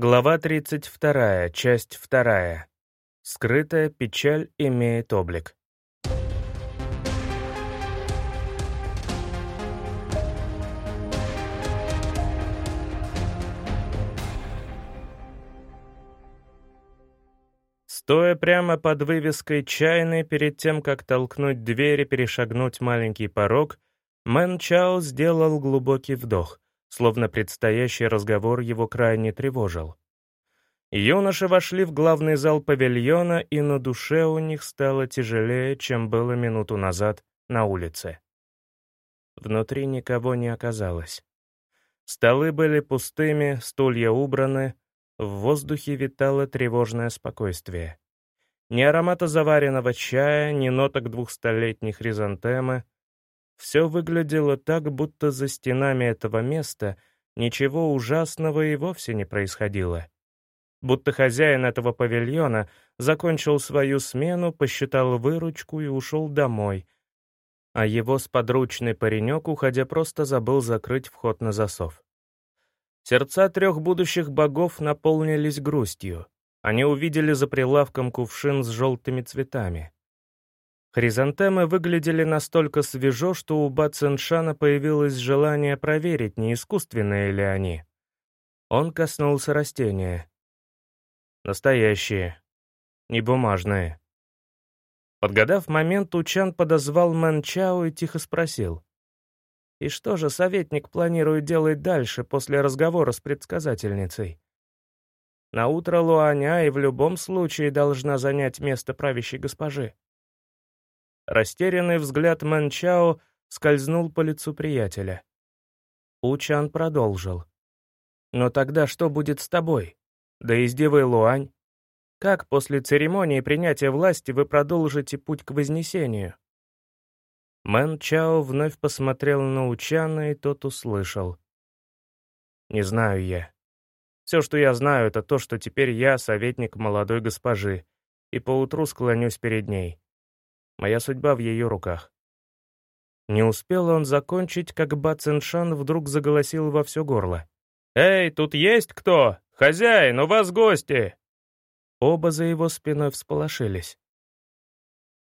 Глава 32, часть 2. Скрытая печаль имеет облик. Стоя прямо под вывеской чайной, перед тем, как толкнуть дверь и перешагнуть маленький порог, Мэн Чао сделал глубокий вдох — словно предстоящий разговор его крайне тревожил. Юноши вошли в главный зал павильона, и на душе у них стало тяжелее, чем было минуту назад на улице. Внутри никого не оказалось. Столы были пустыми, стулья убраны, в воздухе витало тревожное спокойствие. Ни аромата заваренного чая, ни ноток двухстолетней хризантемы — все выглядело так, будто за стенами этого места ничего ужасного и вовсе не происходило. Будто хозяин этого павильона закончил свою смену, посчитал выручку и ушел домой, а его сподручный паренек, уходя, просто забыл закрыть вход на засов. Сердца трех будущих богов наполнились грустью. Они увидели за прилавком кувшин с желтыми Хризантемы выглядели настолько свежо, что у Бациншана появилось желание проверить, не искусственные ли они. Он коснулся растения. Настоящие, не бумажные. Подгадав момент, Учан подозвал Мэнчао и тихо спросил. «И что же советник планирует делать дальше, после разговора с предсказательницей?» На утро Луаня и в любом случае должна занять место правящей госпожи. Растерянный взгляд Манчао скользнул по лицу приятеля. Учан продолжил. «Но тогда что будет с тобой? Да и с Девой Луань? Как после церемонии принятия власти вы продолжите путь к Вознесению?» Мэн Чао вновь посмотрел на Учана, и тот услышал. «Не знаю я. Все, что я знаю, это то, что теперь я советник молодой госпожи, и поутру склонюсь перед ней. Моя судьба в ее руках. Не успел он закончить, как Бациншан вдруг заголосил во все горло. «Эй, тут есть кто? Хозяин, у вас гости!» Оба за его спиной всполошились.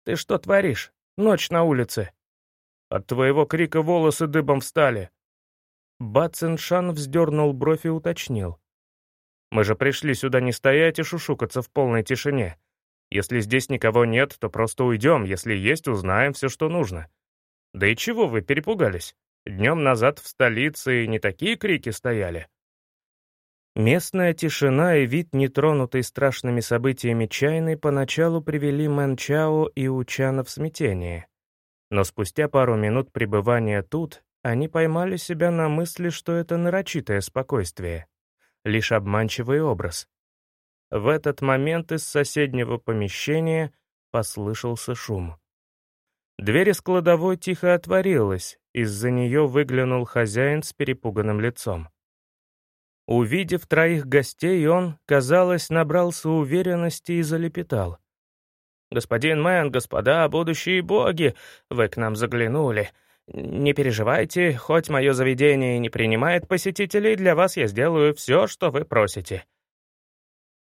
«Ты что творишь? Ночь на улице!» От твоего крика волосы дыбом встали. Бациншан вздернул бровь и уточнил. «Мы же пришли сюда не стоять и шушукаться в полной тишине. Если здесь никого нет, то просто уйдем, если есть, узнаем все, что нужно. Да и чего вы перепугались? Днем назад в столице не такие крики стояли. Местная тишина и вид, нетронутый страшными событиями чайной, поначалу привели Мэн Чао и Учана в смятение. Но спустя пару минут пребывания тут, они поймали себя на мысли, что это нарочитое спокойствие, лишь обманчивый образ. В этот момент из соседнего помещения послышался шум. Дверь из кладовой тихо отворилась, из-за нее выглянул хозяин с перепуганным лицом. Увидев троих гостей, он, казалось, набрался уверенности и залепетал. «Господин Мэн, господа, будущие боги, вы к нам заглянули. Не переживайте, хоть мое заведение не принимает посетителей, для вас я сделаю все, что вы просите.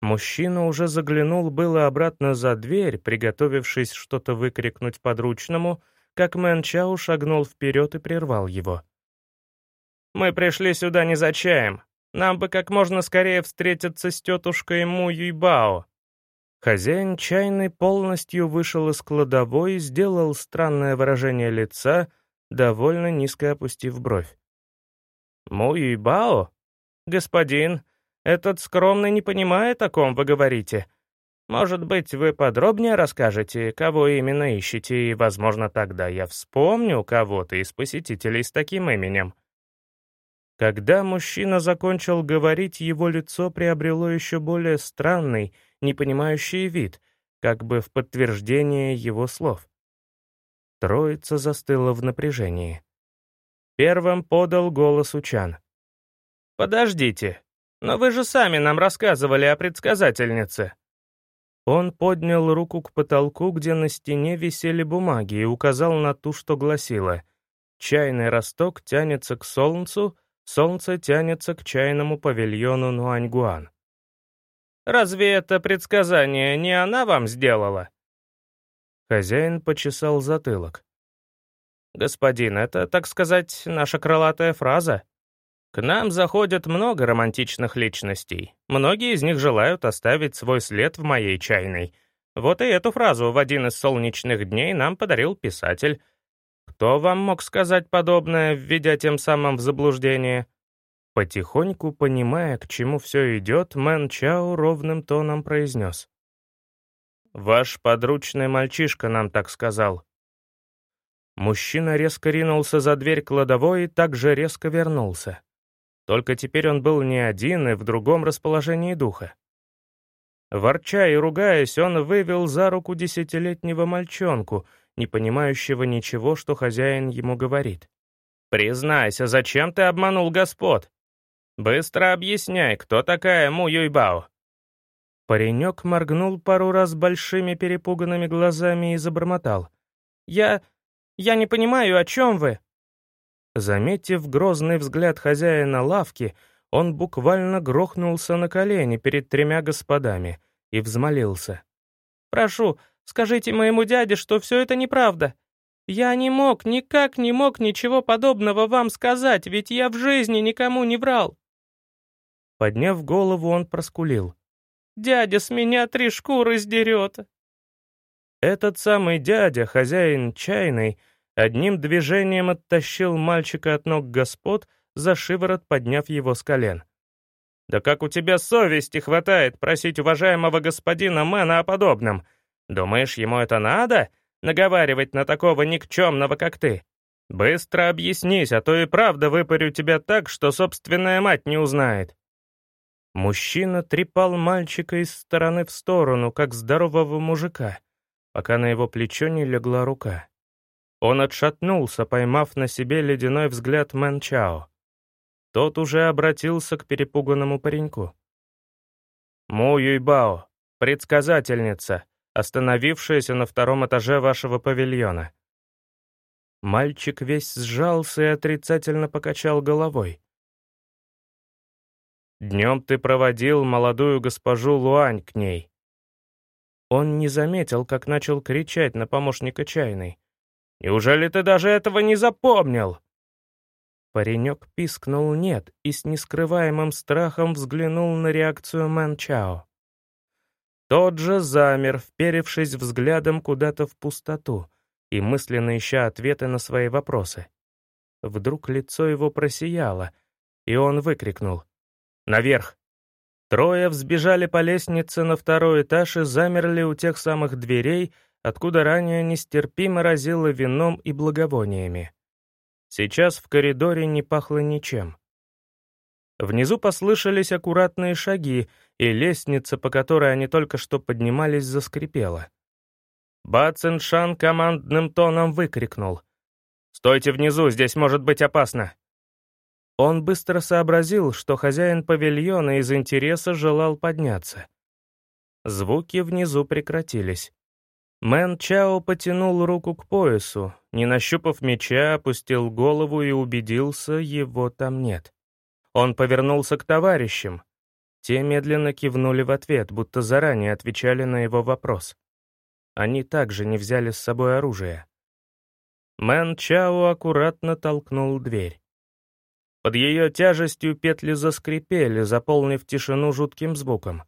Мужчина уже заглянул было обратно за дверь, приготовившись что-то выкрикнуть подручному, как Мэн Чао шагнул вперед и прервал его. «Мы пришли сюда не за чаем. Нам бы как можно скорее встретиться с тетушкой Му Юйбао». Хозяин чайный полностью вышел из кладовой и сделал странное выражение лица, довольно низко опустив бровь. «Му Юйбао? Господин, этот скромный не понимает, о ком вы говорите. Может быть, вы подробнее расскажете, кого именно ищете, и, возможно, тогда я вспомню кого-то из посетителей с таким именем». Когда мужчина закончил говорить, его лицо приобрело еще более странный, непонимающий вид, как бы в подтверждение его слов. Троица застыла в напряжении. Первым подал голос Учан. «Подождите, но вы же сами нам рассказывали о предсказательнице». Он поднял руку к потолку, где на стене висели бумаги, и указал на ту, что гласила «Чайный росток тянется к солнцу, солнце тянется к чайному павильону Нуаньгуан». Разве это предсказание не она вам сделала?» Хозяин почесал затылок. «Господин, это, так сказать, наша крылатая фраза. К нам заходят много романтичных личностей. Многие из них желают оставить свой след в моей чайной. Вот и эту фразу в один из солнечных дней нам подарил писатель. Кто вам мог сказать подобное, введя тем самым в заблуждение?» Потихоньку, понимая, к чему все идет, Мэн Чао ровным тоном произнес. «Ваш подручный мальчишка нам так сказал». Мужчина резко ринулся за дверь кладовой и также резко вернулся. Только теперь он был не один и в другом расположении духа. Ворча и ругаясь, он вывел за руку десятилетнего мальчонку, не понимающего ничего, что хозяин ему говорит. «Признайся, зачем ты обманул господ?» «Быстро объясняй, кто такая Му Юйбао?» Паренек моргнул пару раз большими перепуганными глазами и забормотал. «Я... я не понимаю, о чем вы?» Заметив грозный взгляд хозяина лавки, он буквально грохнулся на колени перед тремя господами и взмолился. «Прошу, скажите моему дяде, что все это неправда. Я не мог, никак не мог ничего подобного вам сказать, ведь я в жизни никому не врал». Подняв голову, он проскулил. «Дядя с меня три шкуры сдерет!» Этот самый дядя, хозяин чайной, одним движением оттащил мальчика от ног господ, за шиворот подняв его с колен. «Да как у тебя совести хватает просить уважаемого господина Мэна о подобном? Думаешь, ему это надо? Наговаривать на такого никчемного, как ты? Быстро объяснись, а то и правда выпарю тебя так, что собственная мать не узнает». Мужчина трепал мальчика из стороны в сторону, как здорового мужика, пока на его плечо не легла рука. Он отшатнулся, поймав на себе ледяной взгляд Мэн Чао. Тот уже обратился к перепуганному пареньку. «Му Юйбао, предсказательница, остановившаяся на втором этаже вашего павильона». Мальчик весь сжался и отрицательно покачал головой. Днем ты проводил молодую госпожу Луань к ней». Он не заметил, как начал кричать на помощника чайной. «Неужели ты даже этого не запомнил?» Паренек пискнул «нет» и с нескрываемым страхом взглянул на реакцию Мэн Чао. Тот же замер, вперевшись взглядом куда-то в пустоту и мысленно ища ответы на свои вопросы. Вдруг лицо его просияло, и он выкрикнул — Наверх!» Трое взбежали по лестнице на второй этаж и замерли у тех самых дверей, откуда ранее нестерпимо разило вином и благовониями. Сейчас в коридоре не пахло ничем. Внизу послышались аккуратные шаги, и лестница, по которой они только что поднимались, заскрипела. Ба Циншан командным тоном выкрикнул. «Стойте внизу, здесь может быть опасно!» Он быстро сообразил, что хозяин павильона из интереса желал подняться. Звуки внизу прекратились. Мэн Чао потянул руку к поясу, не нащупав меча, опустил голову и убедился, его там нет. Он повернулся к товарищам. Те медленно кивнули в ответ, будто заранее отвечали на его вопрос. Они также не взяли с собой оружие. Мэн Чао аккуратно толкнул дверь. Под ее тяжестью петли заскрипели, заполнив тишину жутким звуком.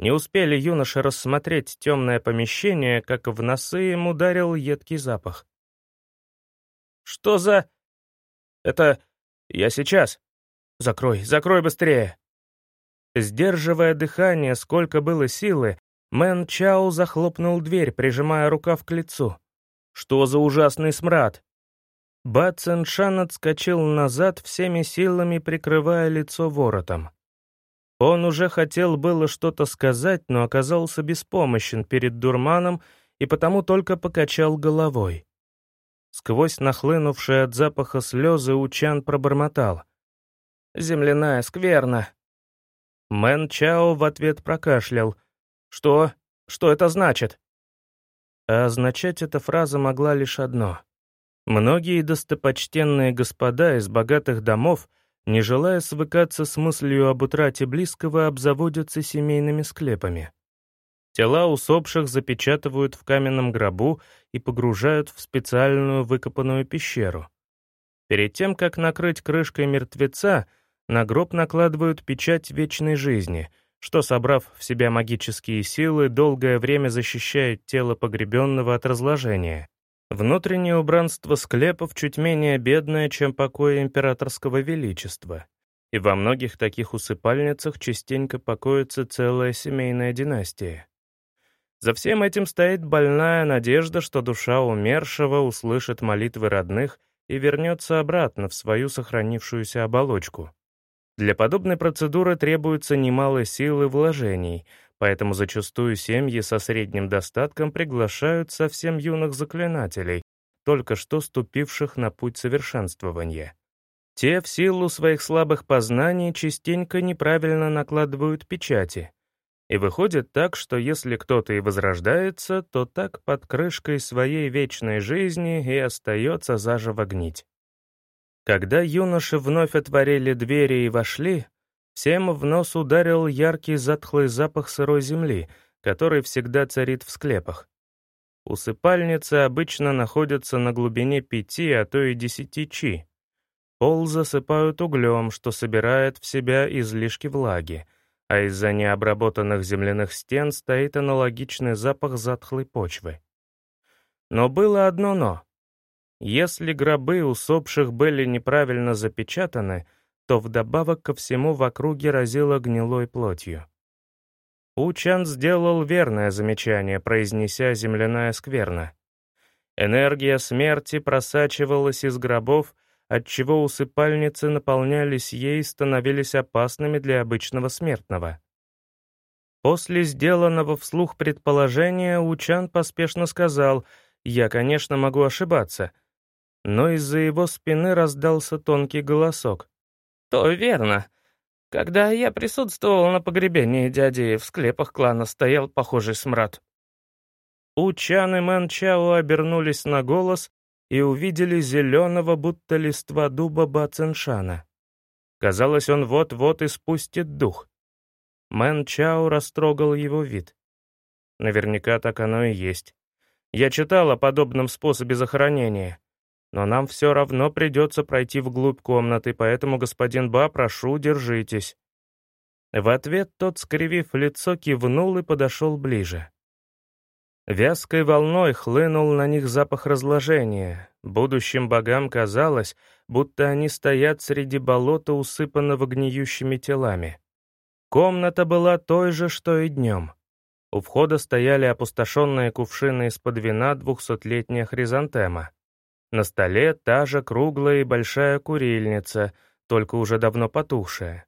Не успели юноши рассмотреть темное помещение, как в носы им ударил едкий запах. «Что за...» «Это... я сейчас. Закрой, закрой быстрее!» Сдерживая дыхание, сколько было силы, Мэн Чао захлопнул дверь, прижимая рукав к лицу. «Что за ужасный смрад? Ба Цэншан отскочил назад, всеми силами прикрывая лицо воротом. Он уже хотел было что-то сказать, но оказался беспомощен перед дурманом и потому только покачал головой. Сквозь нахлынувшие от запаха слезы Учан пробормотал. «Земляная скверна». Мэн Чао в ответ прокашлял. «Что? Что это значит?» А означать эта фраза могла лишь одно — Многие достопочтенные господа из богатых домов не желая свыкаться с мыслью об утрате близкого, обзаводятся семейными склепами. Тела усопших запечатывают в каменном гробу и погружают в специальную выкопанную пещеру. Перед тем, как накрыть крышкой мертвеца, на гроб накладывают печать вечной жизни, что, собрав в себя магические силы, долгое время защищает тело погребенного от разложения. Внутреннее убранство склепов чуть менее бедное, чем покои императорского величества. И во многих таких усыпальницах частенько покоится целая семейная династия. За всем этим стоит больная надежда, что душа умершего услышит молитвы родных и вернется обратно в свою сохранившуюся оболочку. Для подобной процедуры требуется немало сил и вложений, поэтому зачастую семьи со средним достатком приглашают совсем юных заклинателей, только что ступивших на путь совершенствования. Те в силу своих слабых познаний частенько неправильно накладывают печати, и выходит так, что если кто-то и возрождается, то так под крышкой своей вечной жизни и остается заживо гнить. Когда юноши вновь отворили двери и вошли, всем в нос ударил яркий затхлый запах сырой земли, который всегда царит в склепах. Усыпальницы обычно находятся на глубине пяти, а то и десяти чи. Пол засыпают углем, что собирает в себя излишки влаги — а из-за необработанных земляных стен стоит аналогичный запах затхлой почвы. Но было одно «но». Если гробы усопших были неправильно запечатаны, то вдобавок ко всему в округе разило гнилой плотью. Учан сделал верное замечание, произнеся земляная скверна. Энергия смерти просачивалась из гробов отчего усыпальницы наполнялись ей и становились опасными для обычного смертного. После сделанного вслух предположения Учан поспешно сказал, «Я, конечно, могу ошибаться», но из-за его спины раздался тонкий голосок. «То верно. Когда я присутствовал на погребении дяди, в склепах клана стоял похожий смрад». Учан и Мэн Чао обернулись на голос и увидели зеленого, будто листва дуба Баценшана. Казалось, он вот-вот испустит дух. Мэн Чао растрогал его вид. Наверняка так оно и есть. Я читал о подобном способе захоронения. Но нам все равно придется пройти вглубь комнаты, поэтому, господин Ба, прошу, держитесь». В ответ тот, скривив лицо, кивнул и подошел ближе. Вязкой волной хлынул на них запах разложения. Будущим богам казалось, будто они стоят среди болота, усыпанного гниющими телами. Комната была той же, что и днем. У входа стояли опустошенные кувшины из-под вина двухсотлетняя хризантема. На столе та же круглая и большая курильница, только уже давно потухшая.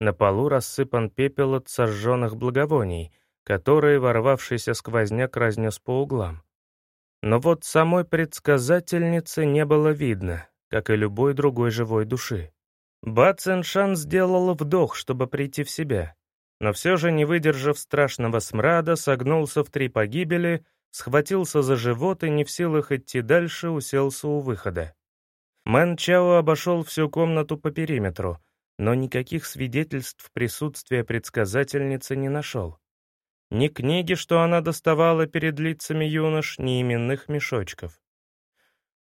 На полу рассыпан пепел от сожженных благовоний — которые ворвавшийся сквозняк разнес по углам. Но вот самой предсказательницы не было видно, как и любой другой живой души. Ба Циншан сделала вдох, чтобы прийти в себя, но все же, не выдержав страшного смрада, согнулся в три погибели, схватился за живот и, не в силах идти дальше, уселся у выхода. Мэн Чао обошел всю комнату по периметру, но никаких свидетельств присутствия предсказательницы не нашел. Ни книги, что она доставала перед лицами юнош, ни именных мешочков.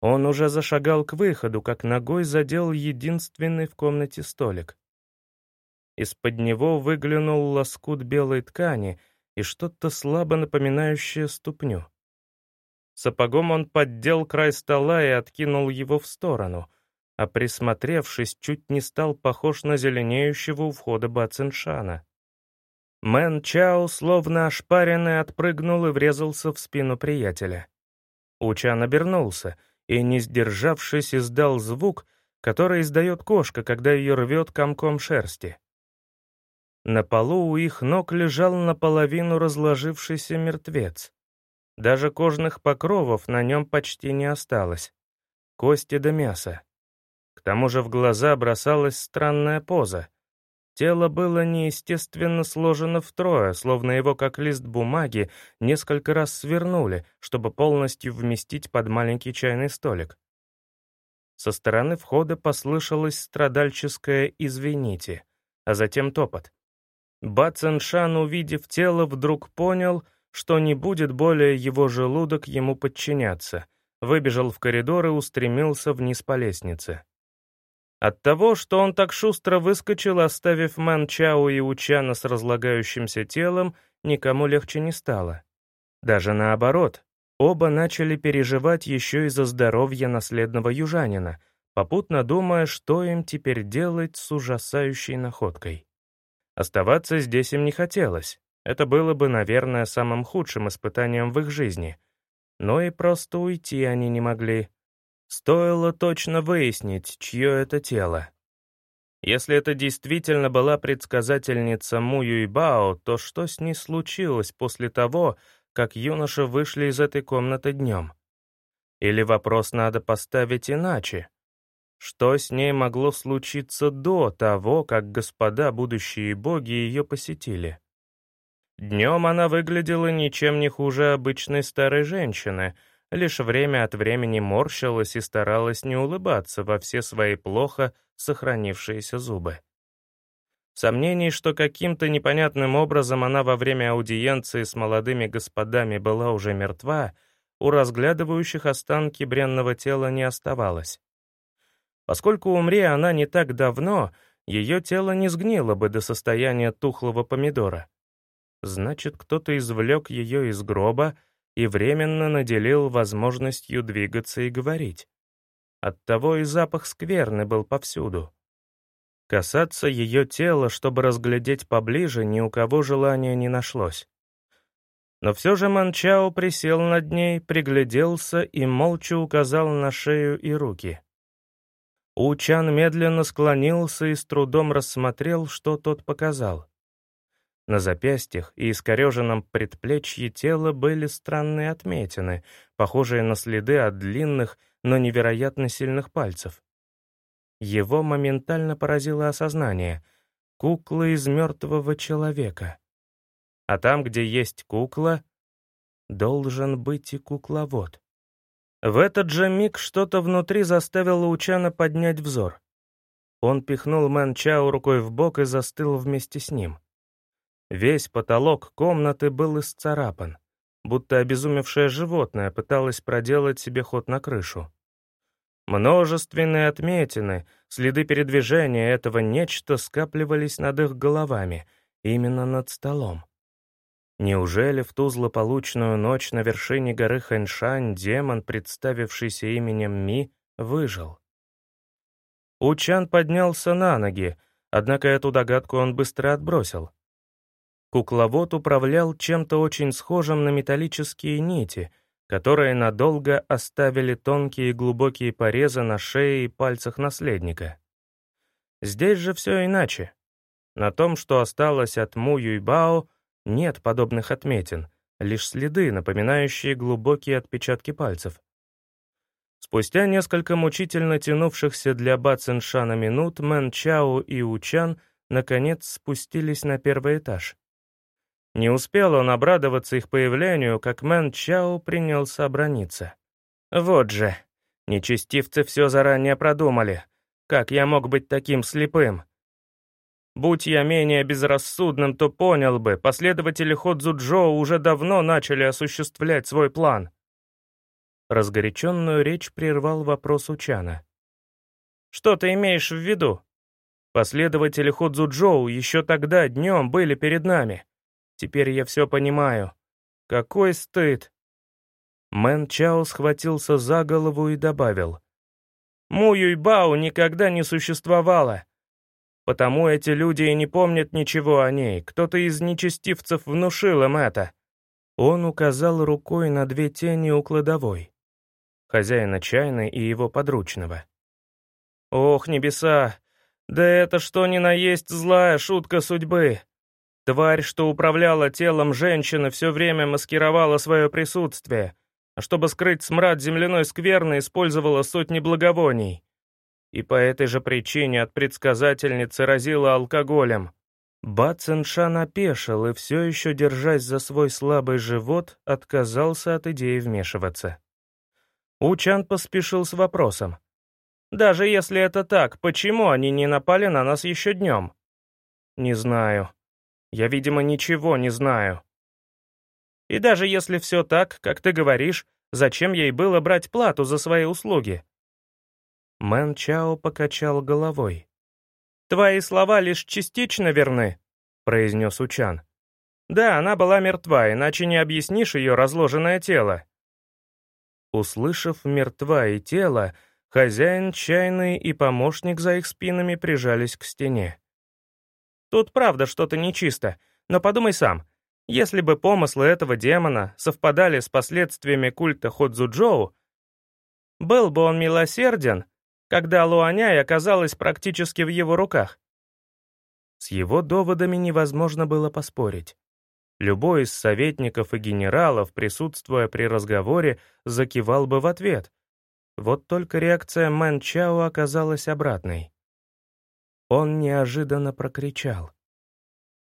Он уже зашагал к выходу, как ногой задел единственный в комнате столик. Из-под него выглянул лоскут белой ткани и что-то слабо напоминающее ступню. Сапогом он поддел край стола и откинул его в сторону, а присмотревшись, чуть не стал похож на зеленеющего у входа Бациншана. Мэн Чао, словно ошпаренный, отпрыгнул и врезался в спину приятеля. Учан обернулся и, не сдержавшись, издал звук, который издает кошка, когда ее рвет комком шерсти. На полу у их ног лежал наполовину разложившийся мертвец. Даже кожных покровов на нем почти не осталось. Кости до да мяса. К тому же в глаза бросалась странная поза — Тело было неестественно сложено втрое, словно его, как лист бумаги, несколько раз свернули, чтобы полностью вместить под маленький чайный столик. Со стороны входа послышалось страдальческое «извините», а затем топот. Баценшан, увидев тело, вдруг понял, что не будет более его желудок ему подчиняться, выбежал в коридор и устремился вниз по лестнице. От того, что он так шустро выскочил, оставив Мэн Чао и Учана с разлагающимся телом, никому легче не стало. Даже наоборот, оба начали переживать еще и за здоровье наследного южанина, попутно думая, что им теперь делать с ужасающей находкой. Оставаться здесь им не хотелось. Это было бы, наверное, самым худшим испытанием в их жизни. Но и просто уйти они не могли. Стоило точно выяснить, чье это тело. Если это действительно была предсказательница Му Юйбао, то что с ней случилось после того, как юноши вышли из этой комнаты днем? Или вопрос надо поставить иначе? Что с ней могло случиться до того, как господа будущие боги ее посетили? Днем она выглядела ничем не хуже обычной старой женщины, лишь время от времени морщилась и старалась не улыбаться во все свои плохо сохранившиеся зубы. Сомнений, что каким-то непонятным образом она во время аудиенции с молодыми господами была уже мертва, у разглядывающих останки бренного тела не оставалось. Поскольку умри она не так давно, ее тело не сгнило бы до состояния тухлого помидора. Значит, кто-то извлек ее из гроба и временно наделил возможностью двигаться и говорить. Оттого и запах скверны был повсюду. Касаться ее тела, чтобы разглядеть поближе, ни у кого желания не нашлось. Но все же Манчао присел над ней, пригляделся и молча указал на шею и руки. Учан медленно склонился и с трудом рассмотрел, что тот показал. На запястьях и искореженном предплечье тела были странные отметины, похожие на следы от длинных, но невероятно сильных пальцев. Его моментально поразило осознание — кукла из мертвого человека. А там, где есть кукла, должен быть и кукловод. В этот же миг что-то внутри заставило Учана поднять взор. Он пихнул Мэн Чао рукой в бок и застыл вместе с ним. Весь потолок комнаты был исцарапан, будто обезумевшее животное пыталось проделать себе ход на крышу. Множественные отметины, следы передвижения этого нечто скапливались над их головами, именно над столом. Неужели в ту злополучную ночь на вершине горы Хэньшань демон, представившийся именем Ми, выжил? Учан поднялся на ноги, однако эту догадку он быстро отбросил. Кукловод управлял чем-то очень схожим на металлические нити, которые надолго оставили тонкие и глубокие порезы на шее и пальцах наследника. Здесь же все иначе. На том, что осталось от Му Юйбао, нет подобных отметин, лишь следы, напоминающие глубокие отпечатки пальцев. Спустя несколько мучительно тянувшихся для Ба Циншана минут Мэн Чао и Учан наконец спустились на первый этаж. Не успел он обрадоваться их появлению, как Мэн Чао принялся браниться. «Вот же, нечестивцы все заранее продумали. Как я мог быть таким слепым? Будь я менее безрассудным, то понял бы, последователи Ходзуджоу уже давно начали осуществлять свой план. Разгоряченную речь прервал вопрос Учана. «Что ты имеешь в виду? Последователи Ходзуджоу еще тогда днем были перед нами. Теперь я все понимаю. Какой стыд!» Мэн Чао схватился за голову и добавил. «Му Юйбао никогда не существовало. Потому эти люди и не помнят ничего о ней. Кто-то из нечестивцев внушил им это. Он указал рукой на две тени у кладовой. Хозяина чайной и его подручного. Ох, небеса! Да это что ни на есть злая шутка судьбы. Тварь, что управляла телом женщины, все время маскировала свое присутствие, а чтобы скрыть смрад земляной скверны, использовала сотни благовоний и по этой же причине от предсказательницы разила алкоголем. Бациншан опешил и все еще, держась за свой слабый живот, отказался от идеи вмешиваться. Учан поспешил с вопросом. Даже если это так, почему они не напали на нас еще днем? Не знаю. Я, видимо, ничего не знаю. И даже если все так, как ты говоришь, зачем ей было брать плату за свои услуги? Мэн Чао покачал головой. «Твои слова лишь частично верны», — произнес Учан. «Да, она была мертва, иначе не объяснишь ее разложенное тело». Услышав «мертва» и «тело», хозяин, чайный и помощник за их спинами прижались к стене. «Тут правда что-то нечисто, но подумай сам. Если бы помыслы этого демона совпадали с последствиями культа Ходзуджоу, был бы он милосерден, когда Луаняй оказалась практически в его руках. С его доводами невозможно было поспорить. Любой из советников и генералов, присутствуя при разговоре, закивал бы в ответ. Вот только реакция Мэн Чао оказалась обратной. Он неожиданно прокричал.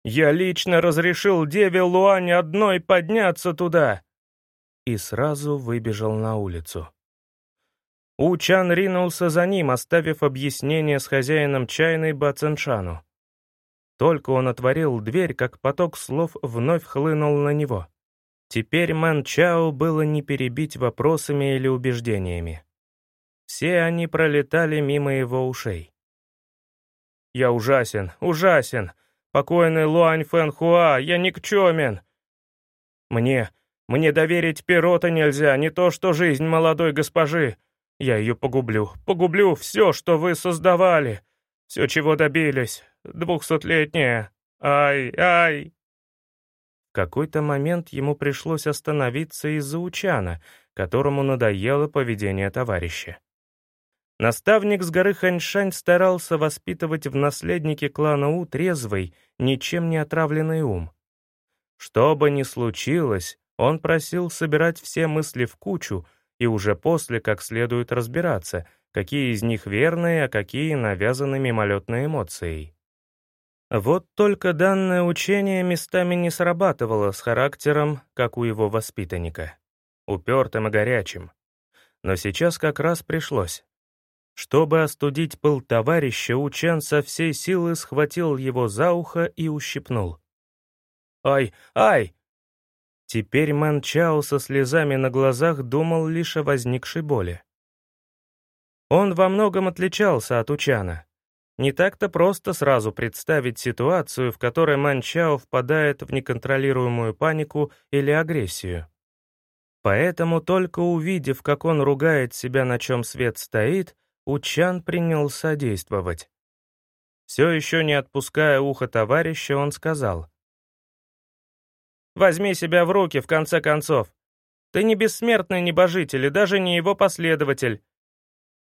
«Я лично разрешил Деве Луань одной подняться туда!» И сразу выбежал на улицу. Учан ринулся за ним, оставив объяснение с хозяином чайной Бацэншану. Только он отворил дверь, как поток слов вновь хлынул на него. Теперь Мэн Чао было не перебить вопросами или убеждениями. Все они пролетали мимо его ушей. «Я ужасен, ужасен! Покойный Луань Фэн Хуа, я никчемен! Мне, мне доверить пирота нельзя, не то что жизнь молодой госпожи!» Я ее погублю, погублю все, что вы создавали, все, чего добились, двухсотлетняя. Ай, ай!» В какой-то момент ему пришлось остановиться из-за Учана, которому надоело поведение товарища. Наставник с горы Ханьшань старался воспитывать в наследнике клана У трезвый, ничем не отравленный ум. Что бы ни случилось, он просил собирать все мысли в кучу — и уже после как следует разбираться, какие из них верные, а какие навязаны мимолетной эмоцией. Вот только данное учение местами не срабатывало с характером, как у его воспитанника, упертым и горячим. Но сейчас как раз пришлось. Чтобы остудить пыл товарища, Учен со всей силы схватил его за ухо и ущипнул. «Ай, ай!» Теперь Мэн со слезами на глазах думал лишь о возникшей боли. Он во многом отличался от Учана. Не так-то просто сразу представить ситуацию, в которой Мэн впадает в неконтролируемую панику или агрессию. Поэтому только увидев, как он ругает себя, на чем свет стоит, Учан принялся действовать. Все еще не отпуская ухо товарища, он сказал, Возьми себя в руки, в конце концов. Ты не бессмертный небожитель и даже не его последователь.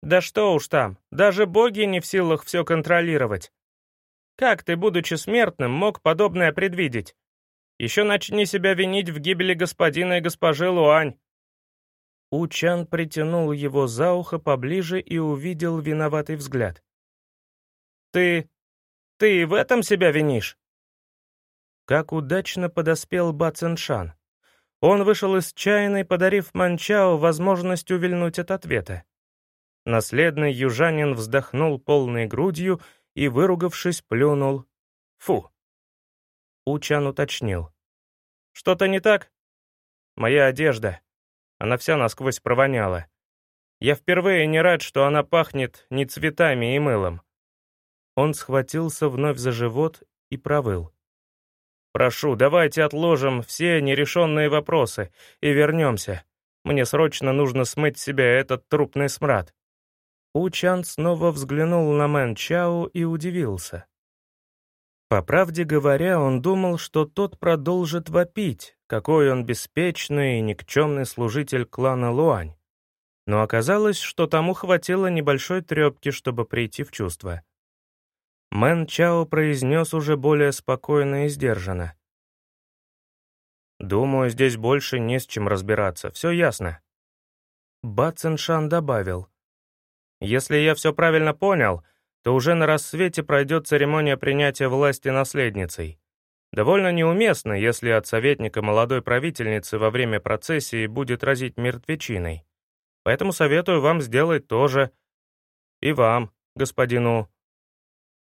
Да что уж там, даже боги не в силах все контролировать. Как ты, будучи смертным, мог подобное предвидеть? Еще начни себя винить в гибели господина и госпожи Луань. Учан притянул его за ухо поближе и увидел виноватый взгляд. «Ты... ты в этом себя винишь?» Как удачно подоспел Ба Циншан. Он вышел из чайной, подарив Манчао возможность увильнуть от ответа. Наследный южанин вздохнул полной грудью и, выругавшись, плюнул. «Фу!» Учан уточнил. «Что-то не так?» «Моя одежда. Она вся насквозь провоняла. Я впервые не рад, что она пахнет не цветами и мылом». Он схватился вновь за живот и провыл. Прошу, давайте отложим все нерешенные вопросы и вернемся. Мне срочно нужно смыть себя этот трупный смрад». Учан снова взглянул на Мэн Чао и удивился. По правде говоря, он думал, что тот продолжит вопить, какой он беспечный и никчемный служитель клана Луань. Но оказалось, что тому хватило небольшой трепки, чтобы прийти в чувство. Мэн Чао произнес уже более спокойно и сдержанно. «Думаю, здесь больше не с чем разбираться, все ясно». Ба Циншан добавил. «Если я все правильно понял, то уже на рассвете пройдет церемония принятия власти наследницей. Довольно неуместно, если от советника молодой правительницы во время процессии будет разить мертвечиной. Поэтому советую вам сделать то же. И вам, господину».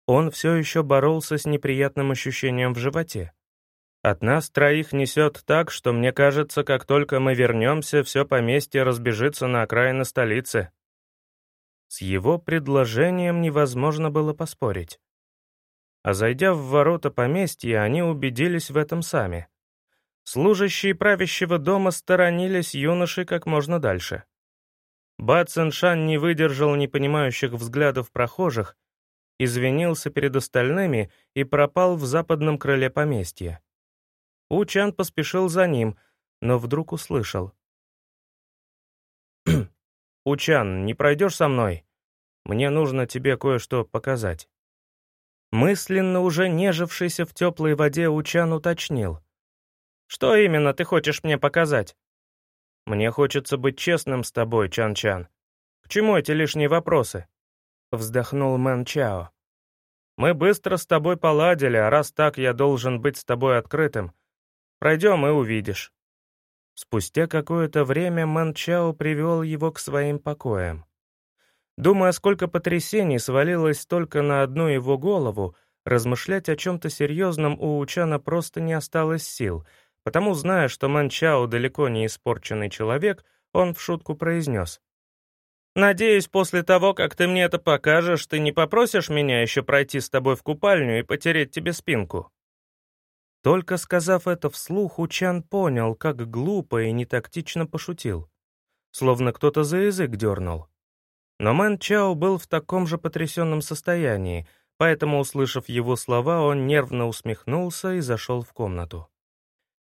Он все еще боролся с неприятным ощущением в животе. От нас троих несет так, что мне кажется, как только мы вернемся, все поместье разбежится на окраины столицы. С его предложением невозможно было поспорить. А зайдя в ворота поместья, они убедились в этом сами. Служащие правящего дома сторонились юноши как можно дальше. Ба Циншан не выдержал непонимающих взглядов прохожих, извинился перед остальными и пропал в западном крыле поместья. Учан поспешил за ним, но вдруг услышал. «Учан, не пройдешь со мной? Мне нужно тебе кое-что показать». Мысленно уже нежившийся в теплой воде Учан уточнил. «Что именно ты хочешь мне показать?» «Мне хочется быть честным с тобой, Чан-Чан. К чему эти лишние вопросы?» Вздохнул Мэн Чао. «Мы быстро с тобой поладили, а раз так, я должен быть с тобой открытым. Пройдем и увидишь». Спустя какое-то время Мэн Чао привел его к своим покоям. Думая, сколько потрясений свалилось только на одну его голову, размышлять о чем-то серьезном у Учана просто не осталось сил, потому, зная, что Мэн Чао далеко не испорченный человек, он в шутку произнес. «Надеюсь, после того, как ты мне это покажешь, ты не попросишь меня еще пройти с тобой в купальню и потереть тебе спинку?» Только сказав это вслух, Учан понял, как глупо и нетактично пошутил. Словно кто-то за язык дернул. Но Мэн Чао был в таком же потрясенном состоянии, поэтому, услышав его слова, он нервно усмехнулся и зашел в комнату.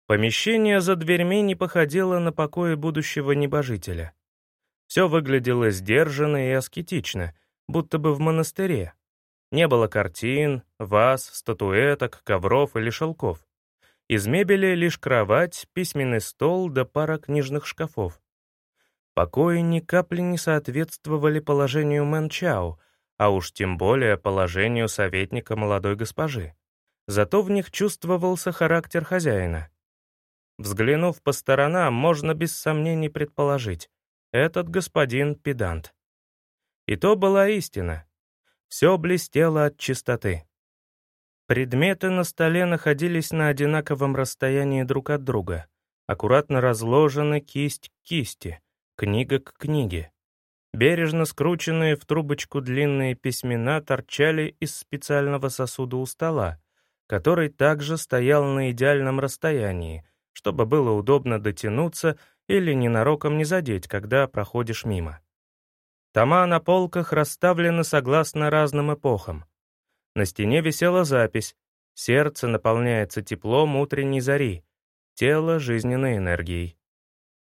Помещение за дверьми не походило на покои будущего небожителя. Все выглядело сдержанно и аскетично, будто бы в монастыре, не было картин, ваз, статуэток, ковров или шелков. Из мебели лишь кровать, письменный стол да пара книжных шкафов. Покои ни капли не соответствовали положению Мэн Чао, а уж тем более положению советника молодой госпожи. Зато в них чувствовался характер хозяина. Взглянув по сторонам, можно без сомнений предположить, этот господин — педант. И то была истина. Все блестело от чистоты. Предметы на столе находились на одинаковом расстоянии друг от друга, аккуратно разложены кисть к кисти, книга к книге. Бережно скрученные в трубочку длинные письмена торчали из специального сосуда у стола, который также стоял на идеальном расстоянии, чтобы было удобно дотянуться или ненароком не задеть, когда проходишь мимо. Тома на полках расставлены согласно разным эпохам. На стене висела запись «Сердце наполняется теплом утренней зари, тело — жизненной энергией».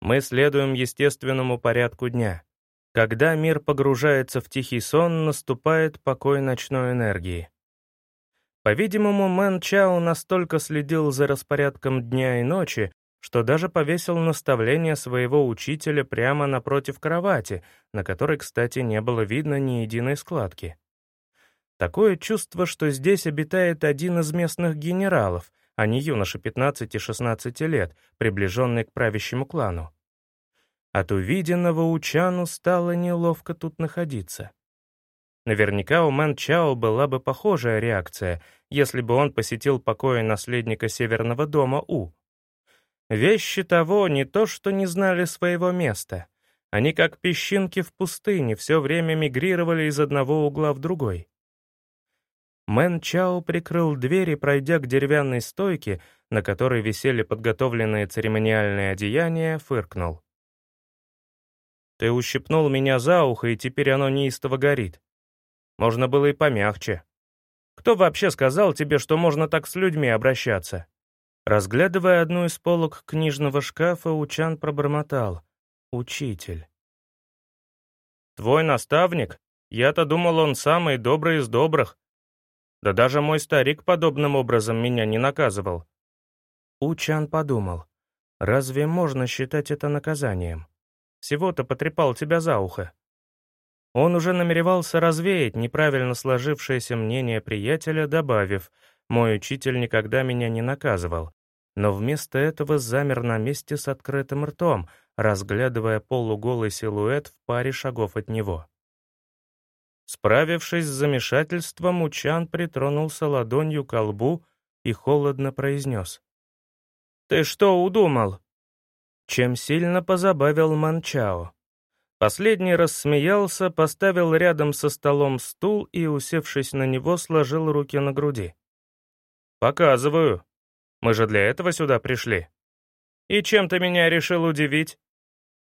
Мы следуем естественному порядку дня. Когда мир погружается в тихий сон, наступает покой ночной энергии. По-видимому, Мэн Чао настолько следил за распорядком дня и ночи, что даже повесил наставление своего учителя прямо напротив кровати, на которой, кстати, не было видно ни единой складки. Такое чувство, что здесь обитает один из местных генералов, а не юноша 15-16 лет, приближенный к правящему клану. От увиденного Учану стало неловко тут находиться. Наверняка у Мэн Чао была бы похожая реакция, если бы он посетил покои наследника Северного дома У. Вещи того не то что не знали своего места. Они, как песчинки в пустыне, все время мигрировали из одного угла в другой. Мэн Чао прикрыл дверь и, пройдя к деревянной стойке, на которой висели подготовленные церемониальные одеяния, фыркнул. «Ты ущипнул меня за ухо, и теперь оно неистово горит. Можно было и помягче. Кто вообще сказал тебе, что можно так с людьми обращаться?» Разглядывая одну из полок книжного шкафа, Учан пробормотал. «Учитель». «Твой наставник? Я-то думал, он самый добрый из добрых. Да даже мой старик подобным образом меня не наказывал». Учан подумал. «Разве можно считать это наказанием? Всего-то потрепал тебя за ухо». Он уже намеревался развеять неправильно сложившееся мнение приятеля, добавив — мой учитель никогда меня не наказывал, но вместо этого замер на месте с открытым ртом, разглядывая полуголый силуэт в паре шагов от него. Справившись с замешательством, Учан притронулся ладонью к лбу и холодно произнес. «Ты что удумал?» Чем сильно позабавил Манчао. Последний рассмеялся, поставил рядом со столом стул и, усевшись на него, сложил руки на груди. «Показываю. Мы же для этого сюда пришли. И чем ты меня решил удивить?»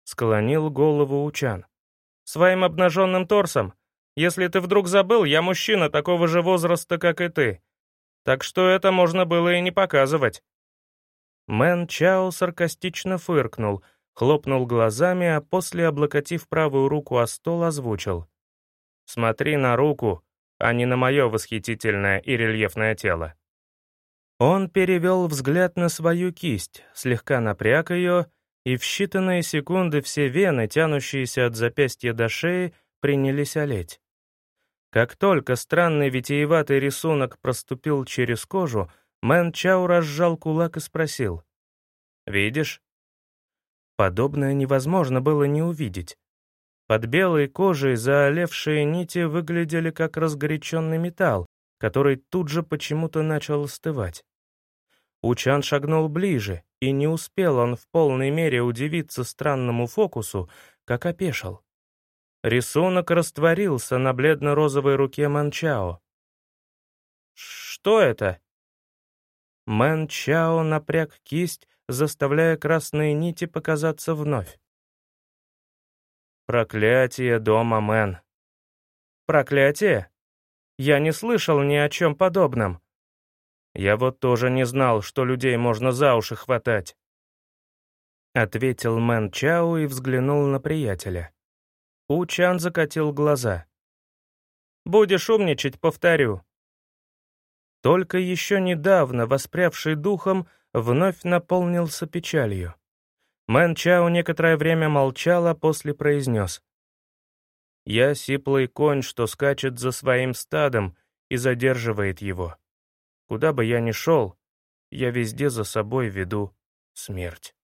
Склонил голову Учан. «Своим обнаженным торсом? Если ты вдруг забыл, я мужчина такого же возраста, как и ты. Так что это можно было и не показывать». Мэн Чао саркастично фыркнул, хлопнул глазами, а после, облокотив правую руку о стол, озвучил. «Смотри на руку, а не на мое восхитительное и рельефное тело». Он перевел взгляд на свою кисть, слегка напряг ее, и в считанные секунды все вены, тянущиеся от запястья до шеи, принялись олеть. Как только странный витиеватый рисунок проступил через кожу, Мэн Чао разжал кулак и спросил. «Видишь?» Подобное невозможно было не увидеть. Под белой кожей заолевшие нити выглядели как разгоряченный металл, который тут же почему-то начал остывать. Учан шагнул ближе, и не успел он в полной мере удивиться странному фокусу, как опешил. Рисунок растворился на бледно-розовой руке Манчао. «Что это?» Манчао напряг кисть, заставляя красные нити показаться вновь. «Проклятие дома Мэн». «Проклятие? Я не слышал ни о чем подобном. Я вот тоже не знал, что людей можно за уши хватать». Ответил Мэн Чао и взглянул на приятеля. Учан закатил глаза. «Будешь умничать, повторю». Только еще недавно, воспрявший духом, вновь наполнился печалью. Мэн Чао некоторое время молчал, а после произнес. «Я сиплый конь, что скачет за своим стадом и задерживает его. Куда бы я ни шел, я везде за собой веду смерть».